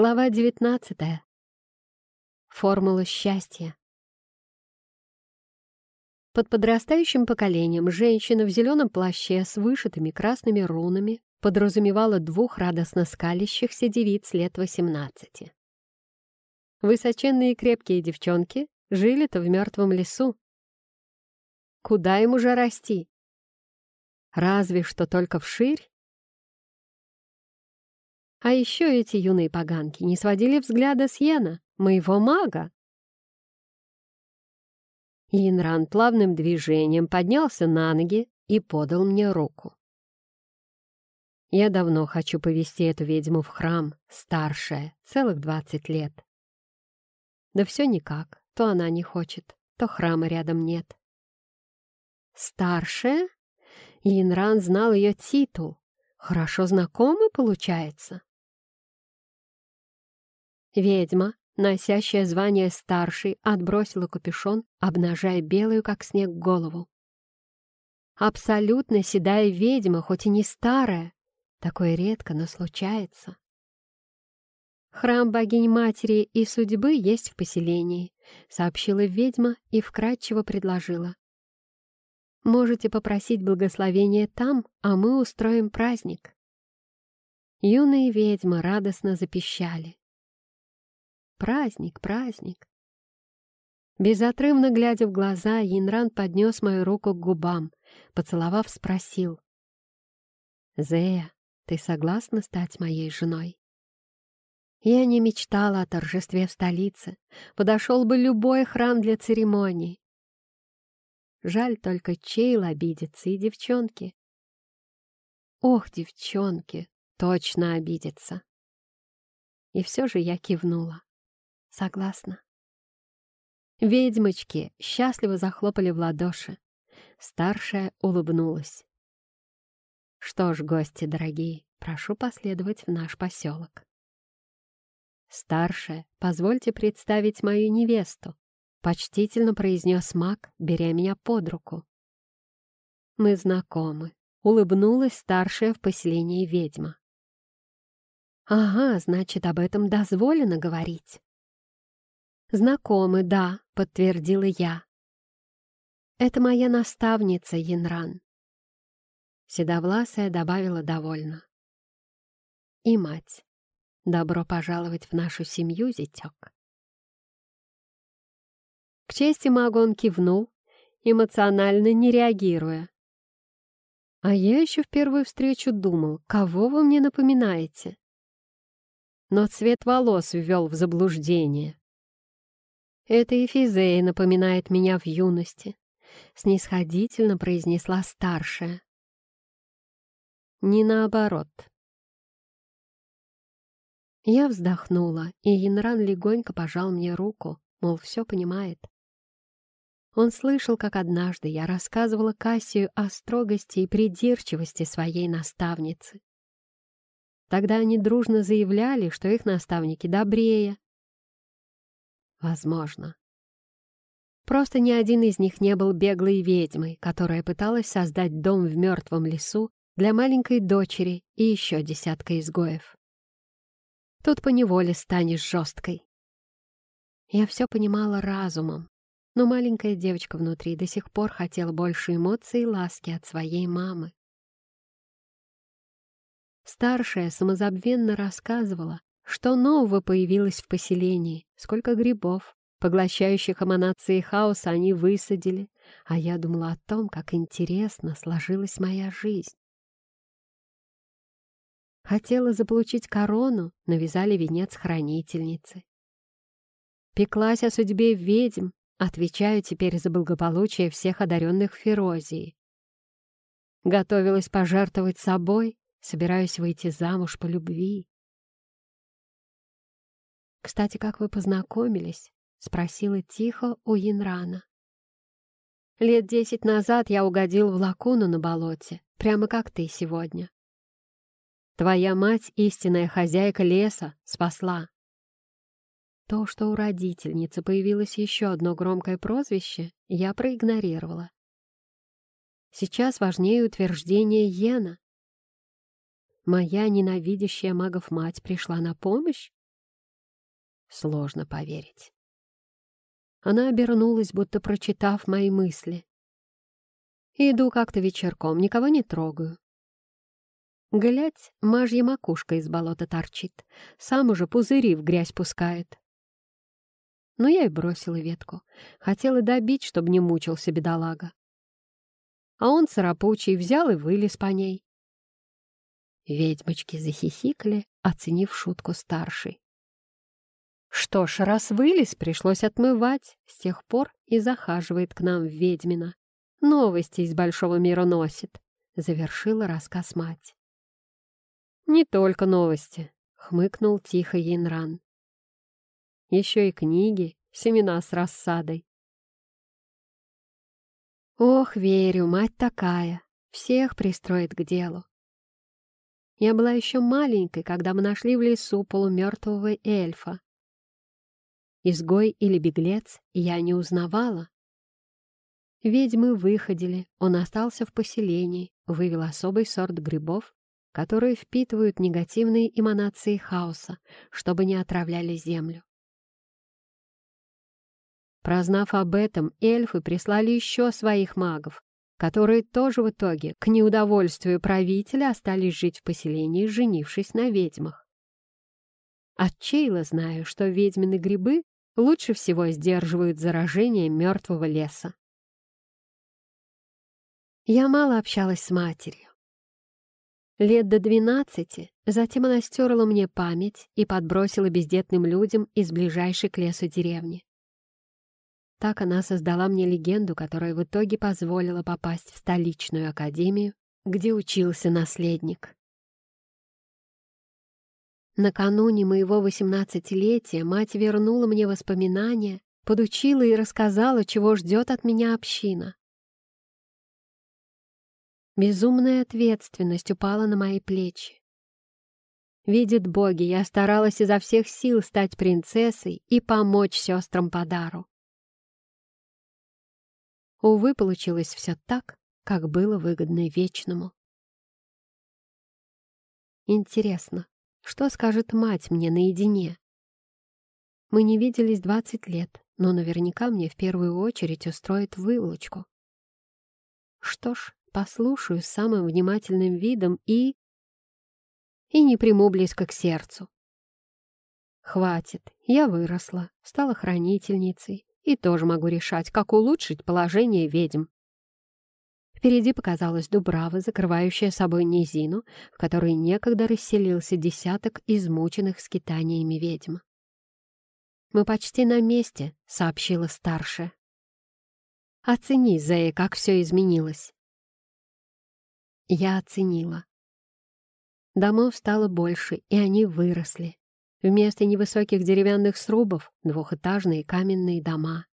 Глава девятнадцатая. Формула счастья. Под подрастающим поколением женщина в зеленом плаще с вышитыми красными рунами подразумевала двух радостно скалящихся девиц лет восемнадцати. Высоченные и крепкие девчонки жили-то в мертвом лесу. Куда им уже расти? Разве что только вширь а еще эти юные поганки не сводили взгляда с Йена, моего мага. Йенран плавным движением поднялся на ноги и подал мне руку. Я давно хочу повести эту ведьму в храм, старшая, целых двадцать лет. Да все никак, то она не хочет, то храма рядом нет. Старшая? Йенран знал ее титул. Хорошо знакомы, получается. Ведьма, носящая звание старшей, отбросила капюшон, обнажая белую, как снег, голову. Абсолютно седая ведьма, хоть и не старая. Такое редко, но случается. «Храм богинь-матери и судьбы есть в поселении», — сообщила ведьма и вкратчиво предложила. «Можете попросить благословения там, а мы устроим праздник». Юные ведьмы радостно запищали. Праздник, праздник. Безотрывно глядя в глаза, Янран поднес мою руку к губам, поцеловав, спросил. «Зея, ты согласна стать моей женой?» Я не мечтала о торжестве в столице. Подошел бы любой храм для церемонии. Жаль только Чейл обидится и девчонки. Ох, девчонки, точно обидится. И все же я кивнула. Согласна. Ведьмочки счастливо захлопали в ладоши. Старшая улыбнулась. Что ж, гости дорогие, прошу последовать в наш поселок. Старшая, позвольте представить мою невесту, почтительно произнес маг, беря меня под руку. Мы знакомы, улыбнулась старшая в поселении ведьма. Ага, значит, об этом дозволено говорить. «Знакомы, да», — подтвердила я. «Это моя наставница, Янран». Седовласая добавила довольно. «И мать. Добро пожаловать в нашу семью, зятек». К чести мага он кивнул, эмоционально не реагируя. А я еще в первую встречу думал, кого вы мне напоминаете? Но цвет волос ввел в заблуждение. «Это Эфизея напоминает меня в юности», — снисходительно произнесла старшая. «Не наоборот». Я вздохнула, и Янран легонько пожал мне руку, мол, все понимает. Он слышал, как однажды я рассказывала Кассию о строгости и придирчивости своей наставницы. Тогда они дружно заявляли, что их наставники добрее, Возможно. Просто ни один из них не был беглой ведьмой, которая пыталась создать дом в мертвом лесу для маленькой дочери и еще десятка изгоев. Тут поневоле станешь жесткой. Я все понимала разумом, но маленькая девочка внутри до сих пор хотела больше эмоций и ласки от своей мамы. Старшая самозабвенно рассказывала, что нового появилось в поселении? Сколько грибов, поглощающих эманации хаоса, они высадили, а я думала о том, как интересно сложилась моя жизнь. Хотела заполучить корону, навязали венец хранительницы. Пеклась о судьбе ведьм, отвечаю теперь за благополучие всех одаренных Ферозии. Готовилась пожертвовать собой, собираюсь выйти замуж по любви. «Кстати, как вы познакомились?» — спросила тихо у Янрана. «Лет десять назад я угодил в лакуну на болоте, прямо как ты сегодня. Твоя мать, истинная хозяйка леса, спасла. То, что у родительницы появилось еще одно громкое прозвище, я проигнорировала. Сейчас важнее утверждение Йена. Моя ненавидящая магов мать пришла на помощь? Сложно поверить. Она обернулась, будто прочитав мои мысли. Иду как-то вечерком, никого не трогаю. Глядь, мажья макушка из болота торчит, сам уже пузыри в грязь пускает. Но я и бросила ветку. Хотела добить, чтобы не мучился бедолага. А он царапучий взял и вылез по ней. Ведьмочки захихикали, оценив шутку старшей. Что ж, раз вылез, пришлось отмывать. С тех пор и захаживает к нам ведьмина. Новости из большого мира носит, — завершила рассказ мать. «Не только новости», — хмыкнул тихо Янран. «Еще и книги, семена с рассадой». «Ох, верю, мать такая, всех пристроит к делу. Я была еще маленькой, когда мы нашли в лесу полумертвого эльфа. Изгой или беглец я не узнавала. Ведьмы выходили, он остался в поселении, вывел особый сорт грибов, которые впитывают негативные эманации хаоса, чтобы не отравляли землю. Прознав об этом, эльфы прислали еще своих магов, которые тоже в итоге, к неудовольствию правителя, остались жить в поселении, женившись на ведьмах. От Чейла знаю, что ведьмины грибы лучше всего сдерживают заражение мертвого леса. Я мало общалась с матерью. Лет до двенадцати, затем она стерла мне память и подбросила бездетным людям из ближайшей к лесу деревни. Так она создала мне легенду, которая в итоге позволила попасть в столичную академию, где учился наследник. Накануне моего восемнадцатилетия мать вернула мне воспоминания, подучила и рассказала, чего ждет от меня община. Безумная ответственность упала на мои плечи. Видит боги, я старалась изо всех сил стать принцессой и помочь сестрам по дару. Увы, получилось все так, как было выгодно Вечному. Интересно, что скажет мать мне наедине? Мы не виделись двадцать лет, но наверняка мне в первую очередь устроит выволочку. Что ж, послушаю с самым внимательным видом и... И не приму близко к сердцу. Хватит, я выросла, стала хранительницей, и тоже могу решать, как улучшить положение ведьм. Впереди показалась дубрава, закрывающая собой низину, в которой некогда расселился десяток измученных скитаниями ведьм. «Мы почти на месте», — сообщила старшая. «Оцени, Зея, как все изменилось». Я оценила. Домов стало больше, и они выросли. Вместо невысоких деревянных срубов — двухэтажные каменные дома.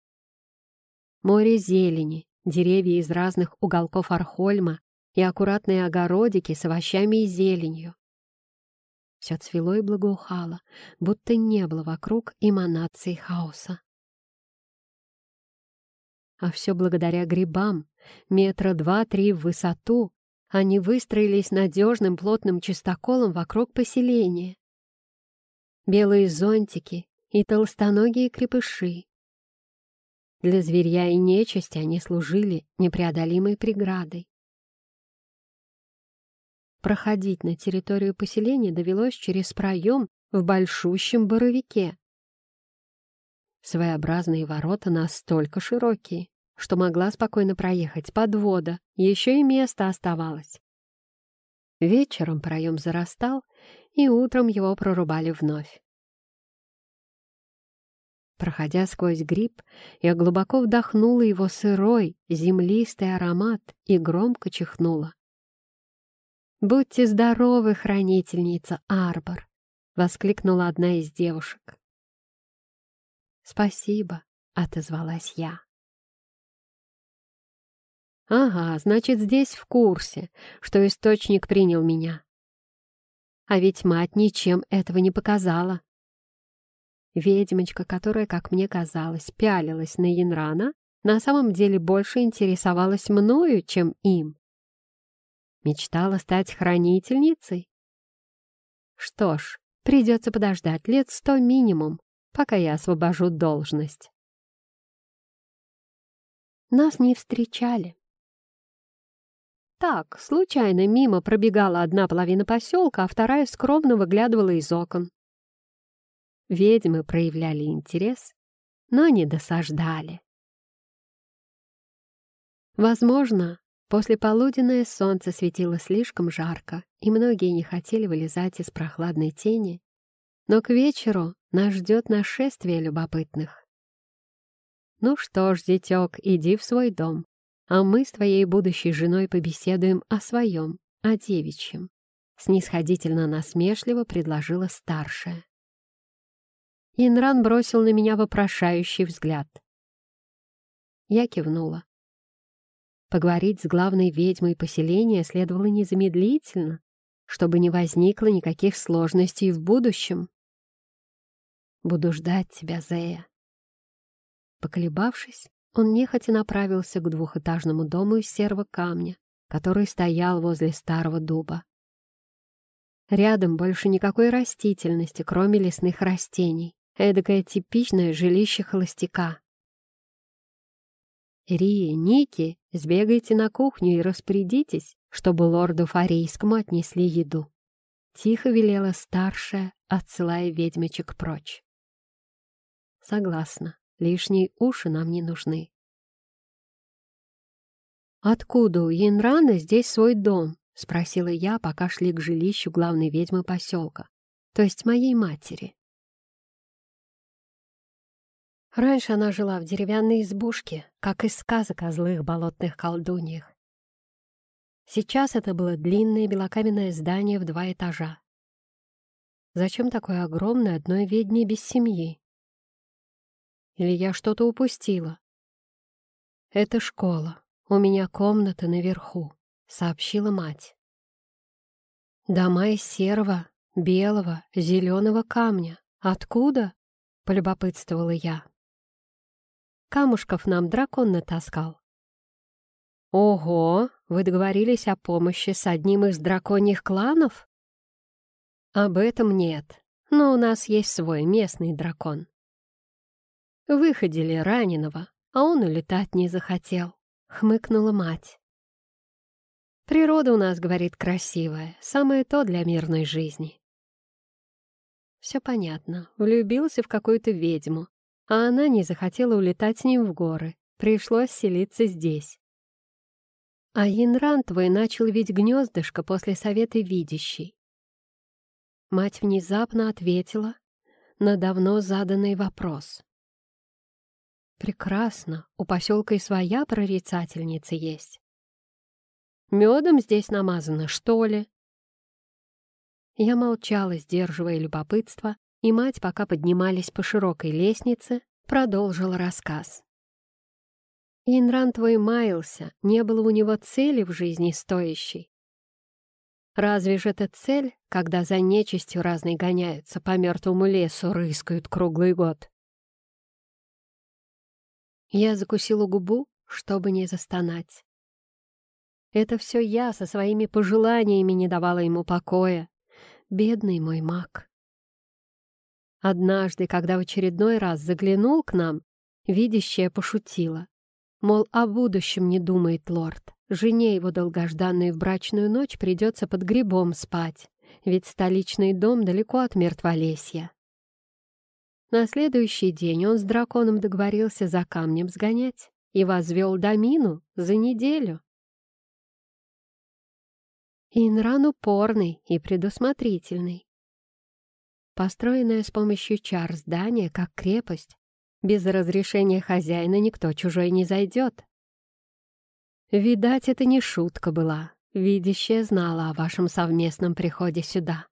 Море зелени, деревья из разных уголков Архольма и аккуратные огородики с овощами и зеленью. Все цвело и благоухало, будто не было вокруг эманации хаоса. А все благодаря грибам, метра два-три в высоту, они выстроились надежным плотным чистоколом вокруг поселения белые зонтики и толстоногие крепыши. Для зверя и нечисти они служили непреодолимой преградой. Проходить на территорию поселения довелось через проем в большущем боровике. Своеобразные ворота настолько широкие, что могла спокойно проехать подвода, еще и место оставалось. Вечером проем зарастал, и утром его прорубали вновь. Проходя сквозь гриб, я глубоко вдохнула его сырой, землистый аромат и громко чихнула. «Будьте здоровы, хранительница Арбор!» — воскликнула одна из девушек. «Спасибо», — отозвалась я. «Ага, значит, здесь в курсе, что источник принял меня. А ведь мать ничем этого не показала. Ведьмочка, которая, как мне казалось, пялилась на Янрана, на самом деле больше интересовалась мною, чем им. Мечтала стать хранительницей? Что ж, придется подождать лет сто минимум, пока я освобожу должность. Нас не встречали. Так, случайно мимо пробегала одна половина поселка, а вторая скромно выглядывала из окон. Ведьмы проявляли интерес, но не досаждали. Возможно, после полуденное солнце светило слишком жарко, и многие не хотели вылезать из прохладной тени, но к вечеру нас ждет нашествие любопытных. Ну что ж, зятек, иди в свой дом, а мы с твоей будущей женой побеседуем о своем, о девичьем. Снисходительно насмешливо предложила старшая. Инран бросил на меня вопрошающий взгляд. Я кивнула. Поговорить с главной ведьмой поселения следовало незамедлительно, чтобы не возникло никаких сложностей в будущем. «Буду ждать тебя, Зея». Поколебавшись, он нехотя направился к двухэтажному дому из серого камня, который стоял возле старого дуба. Рядом больше никакой растительности, кроме лесных растений. Эдакое типичное жилище холостяка. Рия, Ники, сбегайте на кухню и распорядитесь, чтобы лорду Фарийскому отнесли еду. Тихо велела старшая, отсылая ведьмочек прочь. Согласна, лишние уши нам не нужны. «Откуда у Янрана здесь свой дом?» — спросила я, пока шли к жилищу главной ведьмы поселка, то есть моей матери. Раньше она жила в деревянной избушке, как из сказок о злых болотных колдуньях. Сейчас это было длинное белокаменное здание в два этажа. Зачем такое огромное одной ведьме без семьи? Или я что-то упустила? Это школа. У меня комната наверху, сообщила мать. Дома из серого, белого, зеленого камня. Откуда? Полюбопытствовала я. Камушков нам дракон натаскал. Ого, вы договорились о помощи с одним из драконьих кланов? Об этом нет, но у нас есть свой местный дракон. Выходили раненого, а он улетать не захотел, хмыкнула мать. Природа у нас, говорит, красивая, самое то для мирной жизни. Все понятно, влюбился в какую-то ведьму, а она не захотела улетать с ним в горы. Пришлось селиться здесь. А Янран твой начал ведь гнездышко после совета видящей. Мать внезапно ответила на давно заданный вопрос. «Прекрасно, у поселка и своя прорицательница есть. Медом здесь намазано, что ли?» Я молчала, сдерживая любопытство, и мать, пока поднимались по широкой лестнице, продолжила рассказ. Инран твой маялся, не было у него цели в жизни стоящей. Разве же это цель, когда за нечистью разной гоняются, по мертвому лесу рыскают круглый год? Я закусила губу, чтобы не застонать. Это все я со своими пожеланиями не давала ему покоя. Бедный мой маг. Однажды, когда в очередной раз заглянул к нам, видящая пошутила. Мол, о будущем не думает лорд. Жене его долгожданной в брачную ночь придется под грибом спать, ведь столичный дом далеко от мертволесья. На следующий день он с драконом договорился за камнем сгонять и возвел домину за неделю. Инран упорный и предусмотрительный. Построенное с помощью чар здание, как крепость. Без разрешения хозяина никто чужой не зайдет. Видать, это не шутка была. Видящая знала о вашем совместном приходе сюда.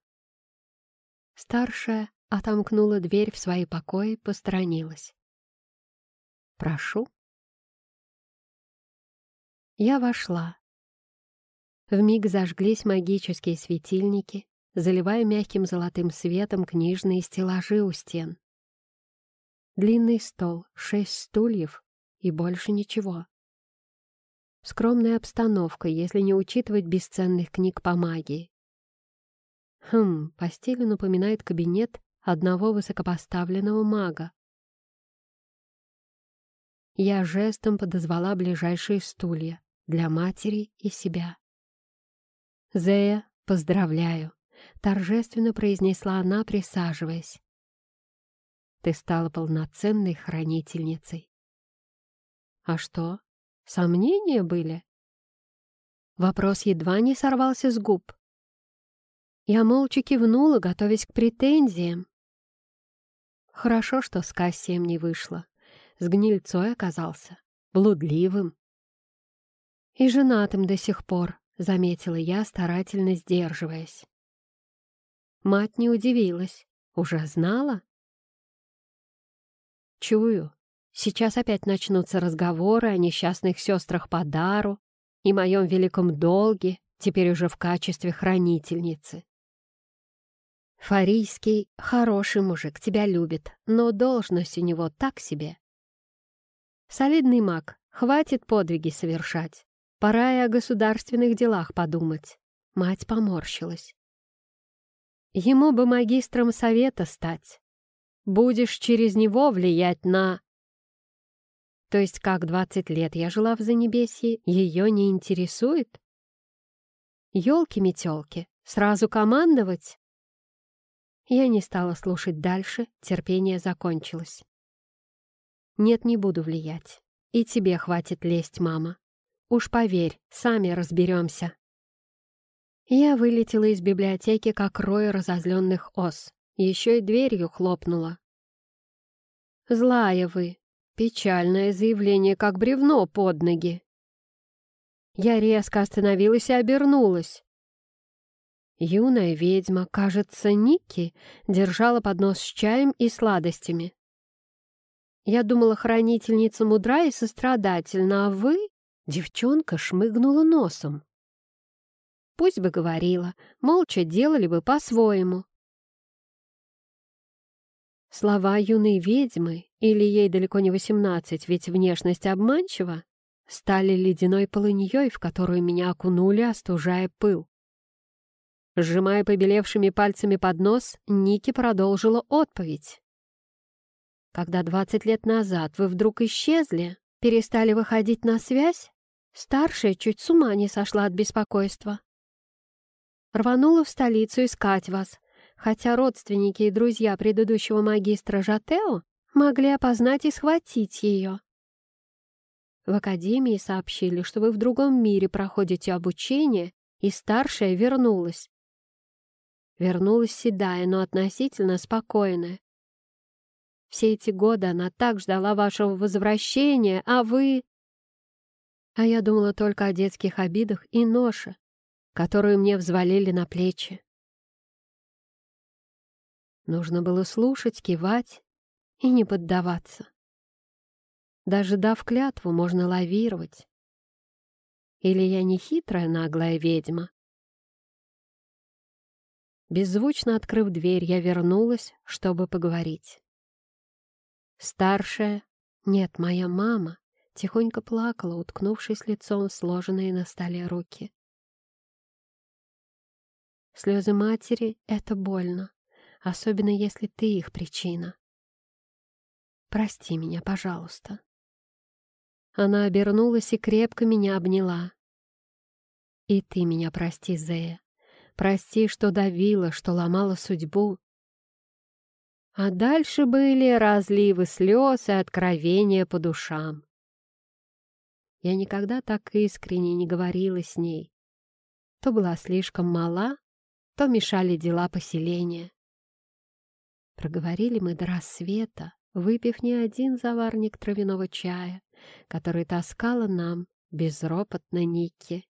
Старшая отомкнула дверь в свои покои и посторонилась. «Прошу». Я вошла. Вмиг зажглись магические светильники, заливая мягким золотым светом книжные стеллажи у стен. Длинный стол, шесть стульев и больше ничего. Скромная обстановка, если не учитывать бесценных книг по магии. Хм, постель напоминает кабинет одного высокопоставленного мага. Я жестом подозвала ближайшие стулья для матери и себя. «Зея, поздравляю!» — торжественно произнесла она, присаживаясь. «Ты стала полноценной хранительницей». «А что, сомнения были?» Вопрос едва не сорвался с губ. Я молча кивнула, готовясь к претензиям. Хорошо, что с Кассием не вышло. С гнильцой оказался, блудливым. И женатым до сих пор, заметила я, старательно сдерживаясь. Мать не удивилась. Уже знала? Чую. Сейчас опять начнутся разговоры о несчастных сестрах по дару и моем великом долге, теперь уже в качестве хранительницы. Фарийский хороший мужик, тебя любит, но должность у него так себе. Солидный маг, хватит подвиги совершать. Пора и о государственных делах подумать. Мать поморщилась. Ему бы магистром совета стать. Будешь через него влиять на... То есть как двадцать лет я жила в Занебесье, ее не интересует? Ёлки-метёлки, сразу командовать? Я не стала слушать дальше, терпение закончилось. Нет, не буду влиять. И тебе хватит лезть, мама. Уж поверь, сами разберемся. Я вылетела из библиотеки, как рой разозленных ос. Еще и дверью хлопнула. «Злая вы!» Печальное заявление, как бревно под ноги. Я резко остановилась и обернулась. Юная ведьма, кажется, Ники, держала поднос с чаем и сладостями. Я думала, хранительница мудра и сострадательна, а вы... Девчонка шмыгнула носом. Пусть бы говорила, молча делали бы по-своему. Слова юной ведьмы, или ей далеко не восемнадцать, ведь внешность обманчива, стали ледяной полыньей, в которую меня окунули, остужая пыл. Сжимая побелевшими пальцами под нос, Ники продолжила отповедь. «Когда двадцать лет назад вы вдруг исчезли, перестали выходить на связь, старшая чуть с ума не сошла от беспокойства. Рванула в столицу искать вас, хотя родственники и друзья предыдущего магистра Жатео могли опознать и схватить ее. В академии сообщили, что вы в другом мире проходите обучение, и старшая вернулась. Вернулась седая, но относительно спокойная. Все эти годы она так ждала вашего возвращения, а вы... А я думала только о детских обидах и ноше, которую мне взвалили на плечи. Нужно было слушать, кивать и не поддаваться. Даже дав клятву, можно лавировать. Или я не хитрая наглая ведьма? Беззвучно открыв дверь, я вернулась, чтобы поговорить. Старшая, нет, моя мама, тихонько плакала, уткнувшись лицом в сложенные на столе руки. Слезы матери — это больно особенно если ты их причина. Прости меня, пожалуйста. Она обернулась и крепко меня обняла. И ты меня прости, Зея. Прости, что давила, что ломала судьбу. А дальше были разливы слез и откровения по душам. Я никогда так искренне не говорила с ней. То была слишком мала, то мешали дела поселения. Проговорили мы до рассвета, выпив не один заварник травяного чая, который таскала нам безропотно Ники.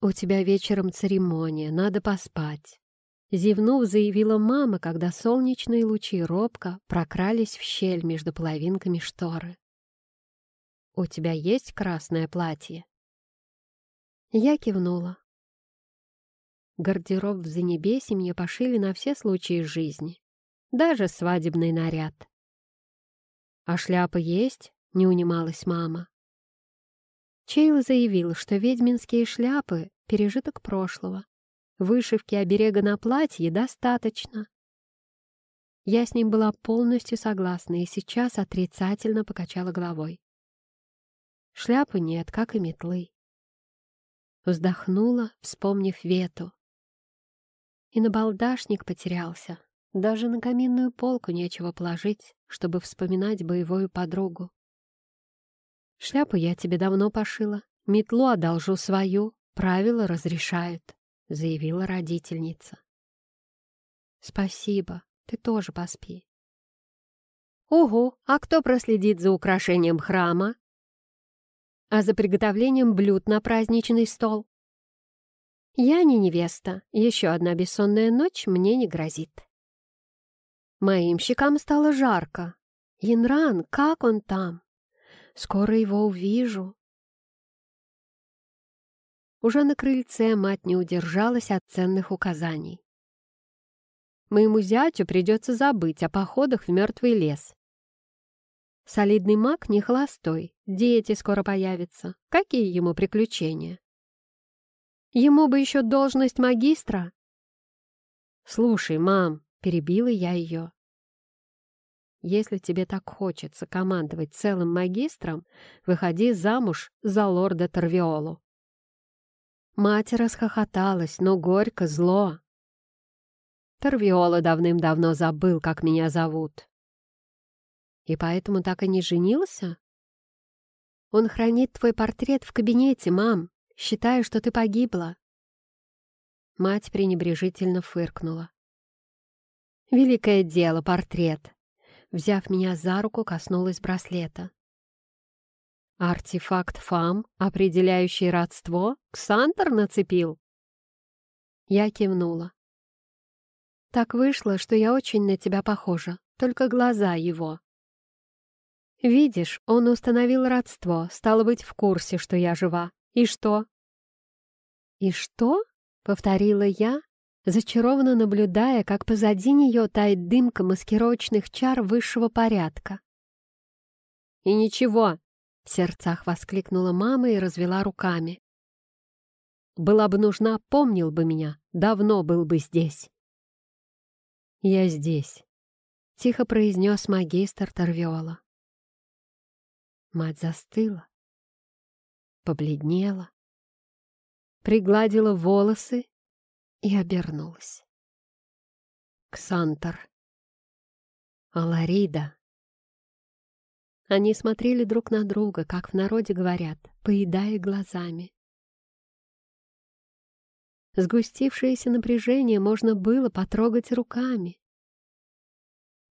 «У тебя вечером церемония, надо поспать», — зевнув, заявила мама, когда солнечные лучи робко прокрались в щель между половинками шторы. «У тебя есть красное платье?» Я кивнула. Гардероб в Занебесе мне пошили на все случаи жизни даже свадебный наряд. «А шляпа есть?» — не унималась мама. Чейл заявил, что ведьминские шляпы — пережиток прошлого. Вышивки оберега на платье достаточно. Я с ним была полностью согласна и сейчас отрицательно покачала головой. Шляпы нет, как и метлы. Вздохнула, вспомнив Вету. И на балдашник потерялся. Даже на каминную полку нечего положить, чтобы вспоминать боевую подругу. Шляпу я тебе давно пошила, метлу одолжу свою, правила разрешают, заявила родительница. Спасибо, ты тоже поспи. Ого, а кто проследит за украшением храма? А за приготовлением блюд на праздничный стол? Я не невеста, еще одна бессонная ночь мне не грозит. Моим щекам стало жарко. Янран, как он там? Скоро его увижу. Уже на крыльце мать не удержалась от ценных указаний. Моему зятю придется забыть о походах в мертвый лес. Солидный маг не холостой, дети скоро появятся. Какие ему приключения? Ему бы еще должность магистра. «Слушай, мам», — перебила я ее, если тебе так хочется командовать целым магистром, выходи замуж за лорда Торвиолу. Мать расхохоталась, но горько, зло. Торвиола давным-давно забыл, как меня зовут. И поэтому так и не женился? Он хранит твой портрет в кабинете, мам, считая, что ты погибла. Мать пренебрежительно фыркнула. Великое дело, портрет взяв меня за руку, коснулась браслета. «Артефакт ФАМ, определяющий родство, Ксантер нацепил?» Я кивнула. «Так вышло, что я очень на тебя похожа, только глаза его». «Видишь, он установил родство, стало быть, в курсе, что я жива. И что?» «И что?» — повторила я, зачарованно наблюдая, как позади нее тает дымка маскировочных чар высшего порядка. «И ничего!» — в сердцах воскликнула мама и развела руками. «Была бы нужна, помнил бы меня, давно был бы здесь». «Я здесь», — тихо произнес магистр Торвиола. Мать застыла, побледнела, пригладила волосы и обернулась. Ксантор. Аларида. Они смотрели друг на друга, как в народе говорят, поедая глазами. Сгустившееся напряжение можно было потрогать руками.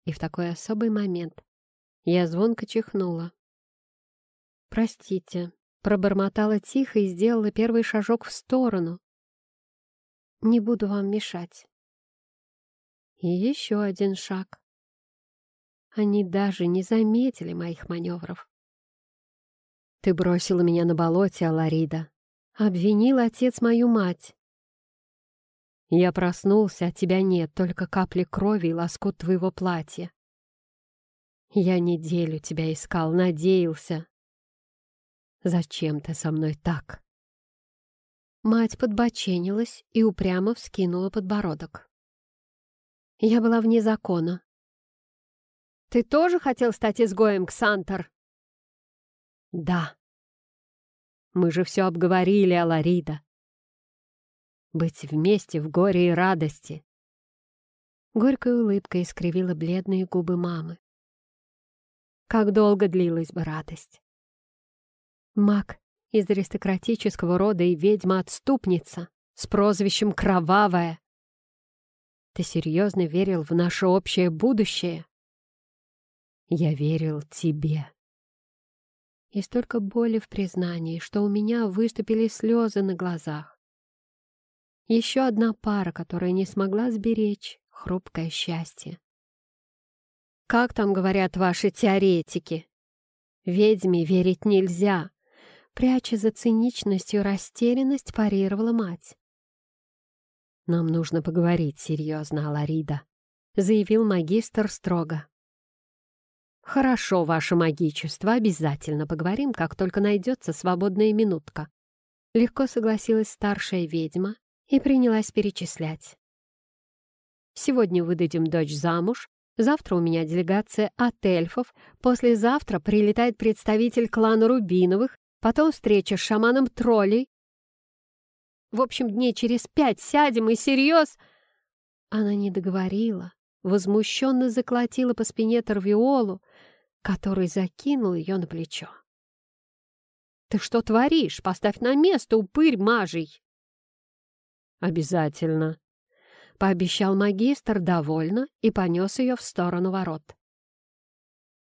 И в такой особый момент я звонко чихнула. «Простите», — пробормотала тихо и сделала первый шажок в сторону, не буду вам мешать. И еще один шаг. Они даже не заметили моих маневров. Ты бросила меня на болоте, Аларида. Обвинил отец мою мать. Я проснулся, а тебя нет, только капли крови и лоскут твоего платья. Я неделю тебя искал, надеялся. Зачем ты со мной так? Мать подбоченилась и упрямо вскинула подбородок. Я была вне закона. «Ты тоже хотел стать изгоем, Ксантор?» «Да». «Мы же все обговорили, Аларида. Быть вместе в горе и радости». Горькая улыбка искривила бледные губы мамы. Как долго длилась бы радость? Мак из аристократического рода и ведьма-отступница с прозвищем Кровавая. Ты серьезно верил в наше общее будущее? Я верил тебе. И столько боли в признании, что у меня выступили слезы на глазах. Еще одна пара, которая не смогла сберечь хрупкое счастье. Как там говорят ваши теоретики? Ведьме верить нельзя, Пряча за циничностью растерянность, парировала мать. «Нам нужно поговорить серьезно, Аларида», — заявил магистр строго. «Хорошо, ваше магичество, обязательно поговорим, как только найдется свободная минутка». Легко согласилась старшая ведьма и принялась перечислять. «Сегодня выдадим дочь замуж Завтра у меня делегация от эльфов, послезавтра прилетает представитель клана Рубиновых, потом встреча с шаманом троллей. В общем, дней через пять сядем и серьез...» Она не договорила, возмущенно заколотила по спине Торвиолу, который закинул ее на плечо. «Ты что творишь? Поставь на место, упырь мажей!» «Обязательно!» — пообещал магистр довольно и понес ее в сторону ворот.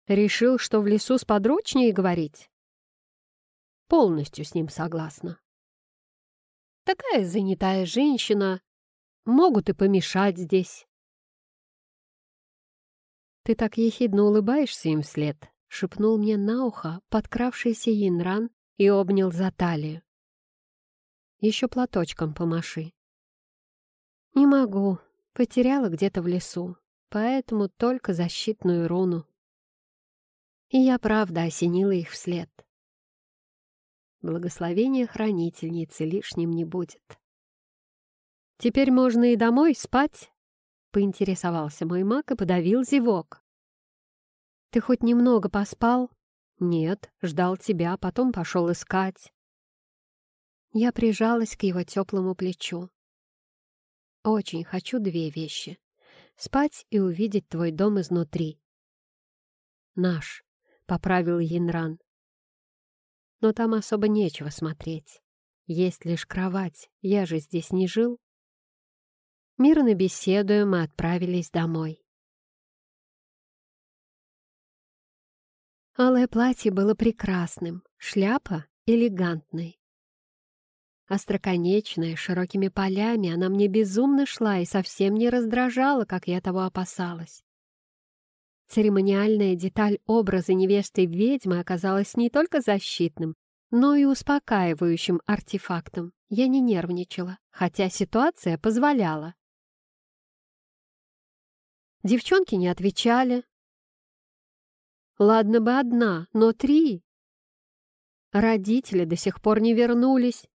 «Решил, что в лесу сподручнее говорить?» «Полностью с ним согласна. Такая занятая женщина могут и помешать здесь». «Ты так ехидно улыбаешься им вслед», — шепнул мне на ухо подкравшийся Янран и обнял за талию. «Еще платочком помаши». «Не могу. Потеряла где-то в лесу, поэтому только защитную руну». И я правда осенила их вслед. Благословение хранительницы лишним не будет. «Теперь можно и домой спать?» — поинтересовался мой маг и подавил зевок. «Ты хоть немного поспал?» «Нет, ждал тебя, потом пошел искать». Я прижалась к его теплому плечу. «Очень хочу две вещи — спать и увидеть твой дом изнутри». «Наш», — поправил Янран. «Но там особо нечего смотреть. Есть лишь кровать, я же здесь не жил». Мирно беседуя, мы отправились домой. Алое платье было прекрасным, шляпа — элегантной. Остроконечная, широкими полями, она мне безумно шла и совсем не раздражала, как я того опасалась. Церемониальная деталь образа невесты ведьмы оказалась не только защитным, но и успокаивающим артефактом. Я не нервничала, хотя ситуация позволяла. Девчонки не отвечали, Ладно бы одна, но три. Родители до сих пор не вернулись.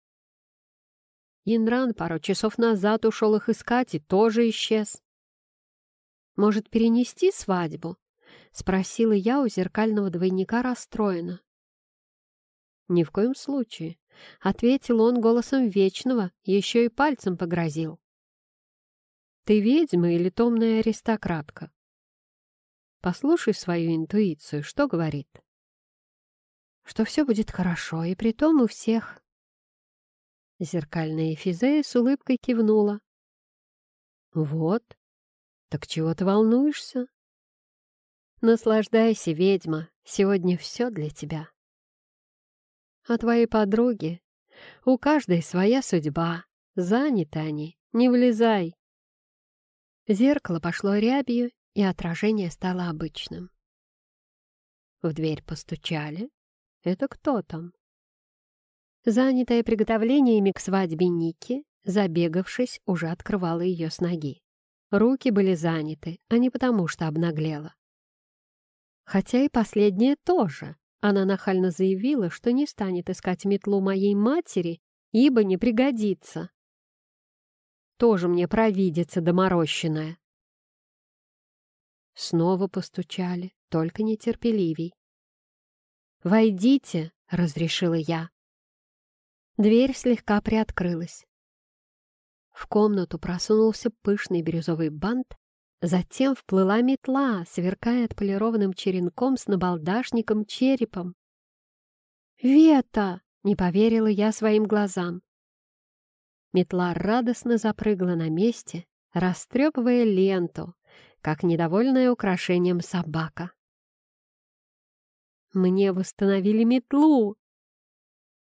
Инран пару часов назад ушел их искать и тоже исчез. «Может, перенести свадьбу?» — спросила я у зеркального двойника расстроена. «Ни в коем случае», — ответил он голосом Вечного, еще и пальцем погрозил. «Ты ведьма или томная аристократка? Послушай свою интуицию, что говорит. Что все будет хорошо, и при том у всех. Зеркальная Эфизея с улыбкой кивнула. Вот, так чего ты волнуешься? Наслаждайся, ведьма, сегодня все для тебя. А твои подруги? У каждой своя судьба, заняты они, не влезай. Зеркало пошло рябью, и отражение стало обычным. В дверь постучали. Это кто там? Занятая приготовлениями к свадьбе Ники, забегавшись, уже открывала ее с ноги. Руки были заняты, а не потому, что обнаглела. Хотя и последнее тоже. Она нахально заявила, что не станет искать метлу моей матери, ибо не пригодится. Тоже мне провидица доморощенная. Снова постучали, только нетерпеливей. «Войдите!» — разрешила я. Дверь слегка приоткрылась. В комнату просунулся пышный бирюзовый бант, затем вплыла метла, сверкая отполированным черенком с набалдашником черепом. «Вета!» — не поверила я своим глазам. Метла радостно запрыгла на месте, растрепывая ленту, как недовольная украшением собака. «Мне восстановили метлу!»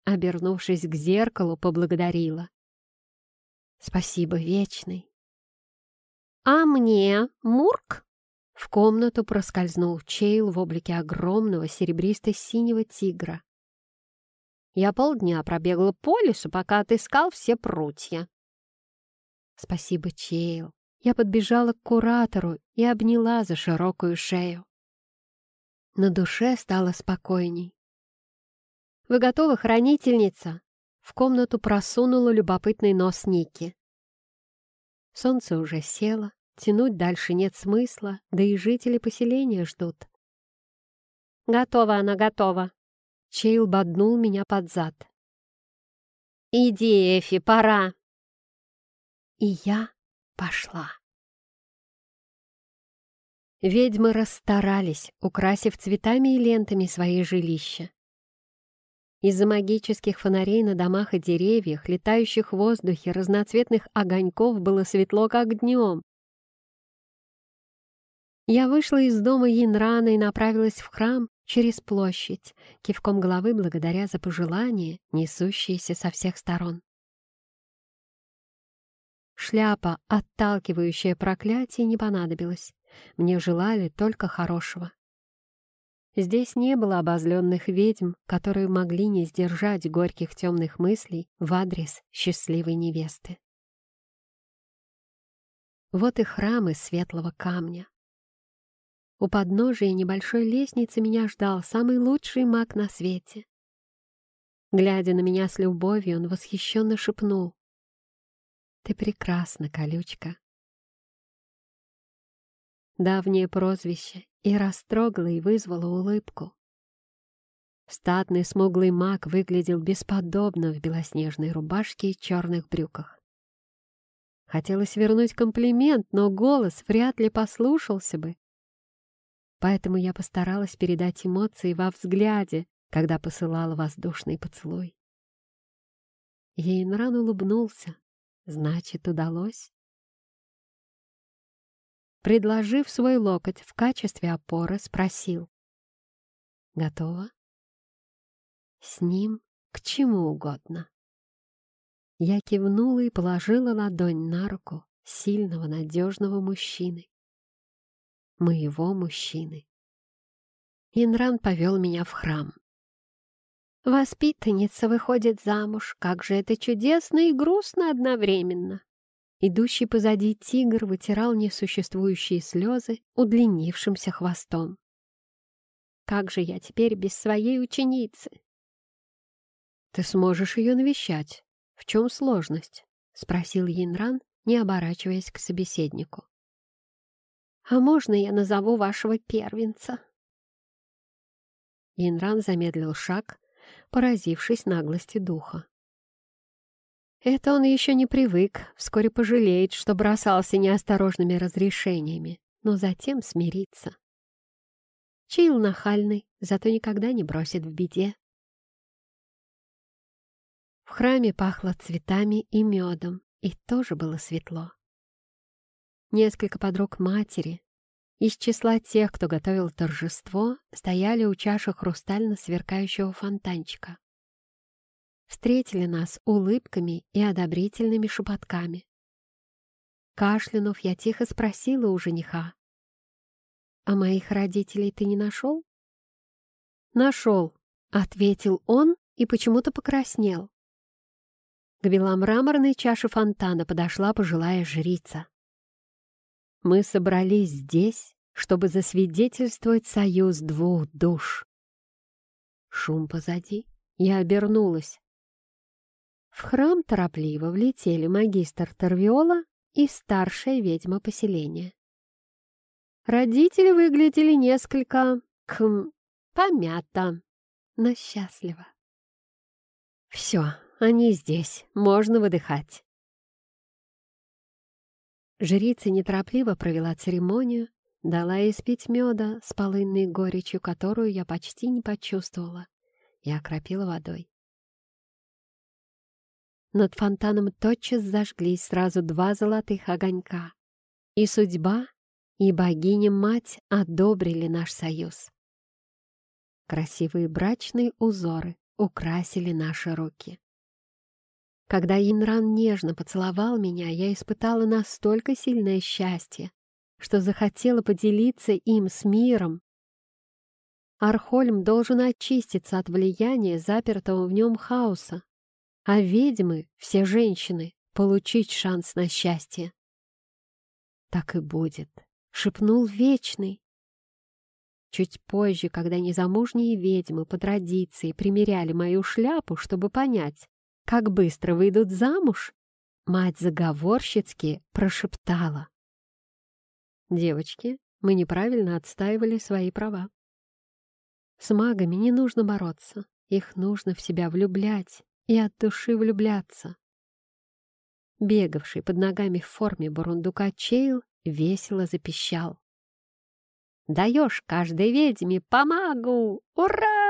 Обернувшись к зеркалу, поблагодарила. «Спасибо, Вечный!» «А мне, Мурк?» В комнату проскользнул Чейл в облике огромного серебристо-синего тигра. «Я полдня пробегала по лесу, пока отыскал все прутья». «Спасибо, Чейл!» Я подбежала к куратору и обняла за широкую шею. На душе стало спокойней. «Вы готовы, хранительница?» В комнату просунула любопытный нос Ники. Солнце уже село, тянуть дальше нет смысла, да и жители поселения ждут. «Готова она, готова!» Чейл боднул меня под зад. «Иди, Эфи, пора!» И я пошла. Ведьмы расстарались, украсив цветами и лентами свои жилища. Из-за магических фонарей на домах и деревьях, летающих в воздухе, разноцветных огоньков было светло, как днем. Я вышла из дома Янрана и направилась в храм через площадь, кивком головы благодаря за пожелания, несущиеся со всех сторон. Шляпа, отталкивающая проклятие, не понадобилась. Мне желали только хорошего. Здесь не было обозленных ведьм, которые могли не сдержать горьких темных мыслей в адрес счастливой невесты. Вот и храмы светлого камня. У подножия небольшой лестницы меня ждал самый лучший маг на свете. Глядя на меня с любовью, он восхищенно шепнул. «Ты прекрасна, колючка». Давнее прозвище и растрогало и вызвало улыбку. Статный смуглый маг выглядел бесподобно в белоснежной рубашке и черных брюках. Хотелось вернуть комплимент, но голос вряд ли послушался бы, поэтому я постаралась передать эмоции во взгляде, когда посылала воздушный поцелуй. Ейнран улыбнулся. Значит, удалось. Предложив свой локоть в качестве опоры, спросил. «Готово?» «С ним к чему угодно». Я кивнула и положила ладонь на руку сильного, надежного мужчины моего мужчины. Инран повел меня в храм. Воспитанница выходит замуж, как же это чудесно и грустно одновременно. Идущий позади тигр вытирал несуществующие слезы удлинившимся хвостом. Как же я теперь без своей ученицы? Ты сможешь ее навещать. В чем сложность? Спросил Янран, не оборачиваясь к собеседнику. «А можно я назову вашего первенца?» Инран замедлил шаг, поразившись наглости духа. Это он еще не привык, вскоре пожалеет, что бросался неосторожными разрешениями, но затем смирится. Чейл нахальный, зато никогда не бросит в беде. В храме пахло цветами и медом, и тоже было светло. Несколько подруг матери из числа тех, кто готовил торжество, стояли у чаши хрустально сверкающего фонтанчика. Встретили нас улыбками и одобрительными шепотками. Кашлянув, я тихо спросила у жениха. «А моих родителей ты не нашел?» «Нашел», — ответил он и почему-то покраснел. К беломраморной чаше фонтана подошла пожилая жрица. Мы собрались здесь, чтобы засвидетельствовать союз двух душ. Шум позади. Я обернулась. В храм торопливо влетели магистр Торвиола и старшая ведьма поселения. Родители выглядели несколько, кхм, помято, но счастливо. Все, они здесь, можно выдыхать. Жрица неторопливо провела церемонию, дала испить меда с полынной горечью, которую я почти не почувствовала, и окропила водой. Над фонтаном тотчас зажглись сразу два золотых огонька. И судьба, и богиня-мать одобрили наш союз. Красивые брачные узоры украсили наши руки. Когда Инран нежно поцеловал меня, я испытала настолько сильное счастье, что захотела поделиться им с миром. Архольм должен очиститься от влияния запертого в нем хаоса, а ведьмы, все женщины, получить шанс на счастье. «Так и будет», — шепнул Вечный. Чуть позже, когда незамужние ведьмы по традиции примеряли мою шляпу, чтобы понять, как быстро выйдут замуж, мать заговорщицки прошептала. Девочки, мы неправильно отстаивали свои права. С магами не нужно бороться, их нужно в себя влюблять и от души влюбляться. Бегавший под ногами в форме бурундука Чейл весело запищал. «Даешь каждой ведьме помагу! Ура!»